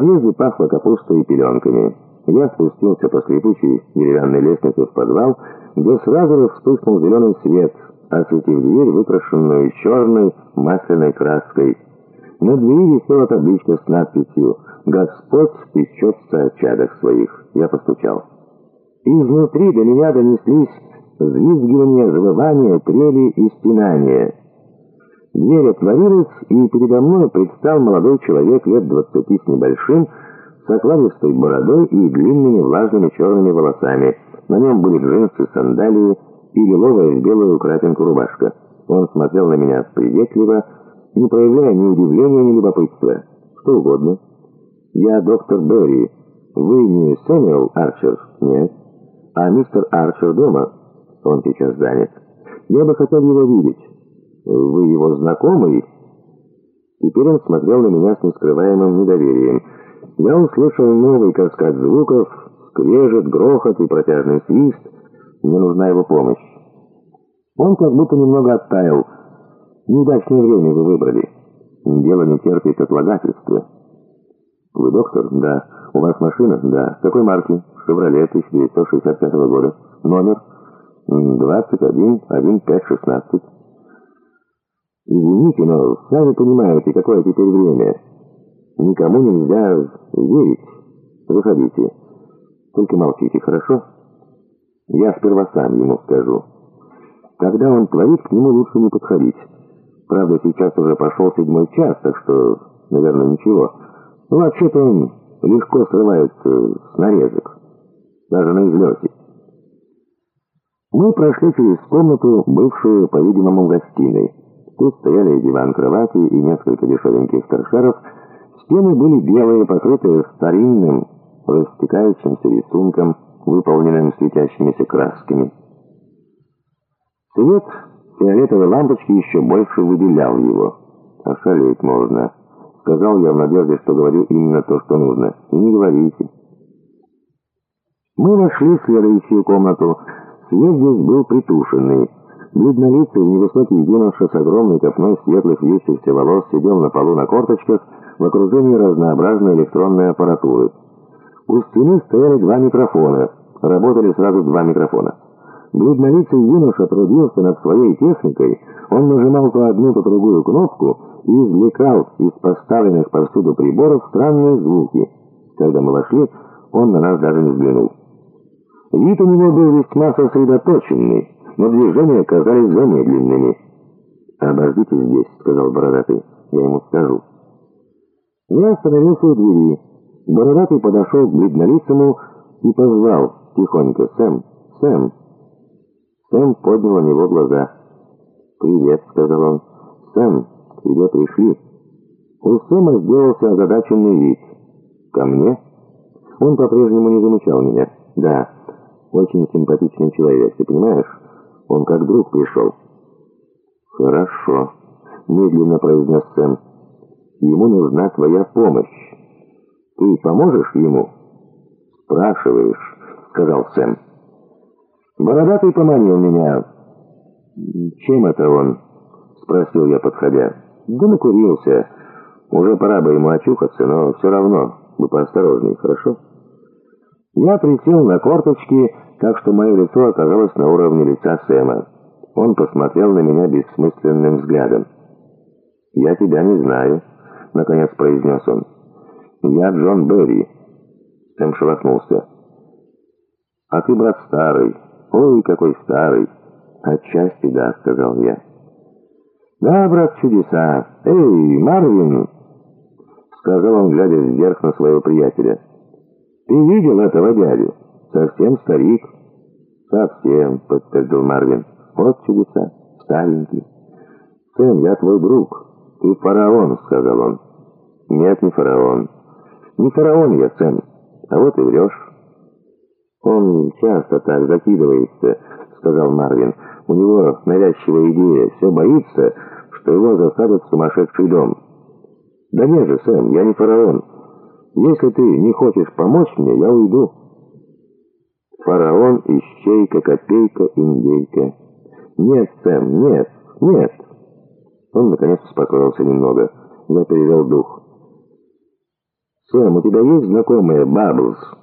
подъезде пахло капустой и пеленками. Я спустился по скрипучей деревянной лестнице в подвал, где сразу же вспыхнул зеленый свет, осветив дверь, выкрашенную черной масляной краской. На двери висела табличка с надписью «Господь печется о чадах своих». Я постучал. Изнутри до меня донеслись взвизгивания, завывания, трели и стенания. Дверь отворилась, и передо мной предстал молодой человек лет двадцати с небольшим, с окладистой бородой и длинными влажными черными волосами. На нем были джинсы, сандалии и лиловая в белую крапинку рубашка. Он смотрел на меня приветливо, не проявляя ни удивления, ни любопытства. Что угодно. «Я доктор Берри. Вы не Сэмюэл Арчер?» «Нет». «А мистер Арчер дома?» «Он сейчас занят. Я бы хотел его видеть». «Вы его знакомый?» Теперь он смотрел на меня с нескрываемым недоверием. Я услышал новый каскад звуков, скрежет, грохот и протяжный свист. Мне нужна его помощь. Он как будто немного оттаял. Неудачное время вы выбрали. Дело не терпит отлагательства. Вы доктор? Да. У вас машина? Да. Какой марки? «Шевроле» 1965 года. Номер 211516. Извините, но сами понимаете, какое теперь время. Никому нельзя верить. Выходите. Только молчите, хорошо? Я сперва сам ему скажу. Когда он творит, к нему лучше не подходить. Правда, сейчас уже пошел седьмой час, так что, наверное, ничего. Но вообще-то он легко срывается с нарезок. Даже на излете. Мы прошли через комнату, бывшую, по-видимому, гостиной. Тут стояли диван кровати и несколько дешевеньких торшеров. Стены были белые, покрытые старинным, растекающимся рисунком, выполненным светящимися красками. Свет фиолетовой лампочки еще больше выделял его. «Ошалеть можно», — сказал я в надежде, что говорю именно то, что нужно. «И не говорите». Мы вошли в следующую комнату. Свет здесь был притушенный. Бледнолицый невысокий юноша с огромной копной светлых вьющихся волос сидел на полу на корточках в окружении разнообразной электронной аппаратуры. У стены стояли два микрофона. Работали сразу два микрофона. Бледнолицый юноша трудился над своей техникой. Он нажимал то одну, то другую кнопку и извлекал из поставленных повсюду приборов странные звуки. Когда мы вошли, он на нас даже не взглянул. Вид у него был весьма сосредоточенный но движения казались замедленными. «Обождите здесь», — сказал Бородатый. «Я ему скажу». Я остановился у двери. Бородатый подошел к бледнолицему и позвал тихонько «Сэм! Сэм!». Сэм поднял на него глаза. «Привет», — сказал он. «Сэм, к тебе пришли». У Сэма сделался озадаченный вид. «Ко мне?» Он по-прежнему не замечал меня. «Да, очень симпатичный человек, ты понимаешь?» Он как друг пришел. «Хорошо», — медленно произнес Сэм. «Ему нужна твоя помощь. Ты поможешь ему?» «Спрашиваешь», — сказал Сэм. «Бородатый поманил меня». «Чем это он?» — спросил я, подходя. «Да накурился. Уже пора бы ему очухаться, но все равно. Вы поосторожней, хорошо?» Я присел на корточки, так что мое лицо оказалось на уровне лица Сэма. Он посмотрел на меня бессмысленным взглядом. «Я тебя не знаю», — наконец произнес он. «Я Джон Берри». Сэм шелохнулся. «А ты, брат, старый. Ой, какой старый!» «Отчасти да», — сказал я. «Да, брат, чудеса. Эй, Марвин!» — сказал он, глядя вверх на своего приятеля. «Ты видел этого дядю? Совсем старик». «Совсем», — подтвердил Марвин. «Вот чудеса. Старенький». «Сэм, я твой друг. Ты фараон», — сказал он. «Нет, не фараон. Не фараон я, Сэм. А вот и врешь». «Он часто так закидывается», — сказал Марвин. «У него навязчивая идея. Все боится, что его засадят в сумасшедший дом». «Да не же, Сэм, я не фараон». Если ты не хочешь помочь мне, я уйду. Фараон, ищейка, копейка, индейка. Нет, Сэм, нет, нет. Он, наконец, успокоился немного. Я перевел дух. «Сэм, у тебя есть знакомые, Бабблс?»